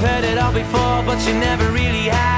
you've heard it all before, but you never really had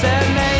said name.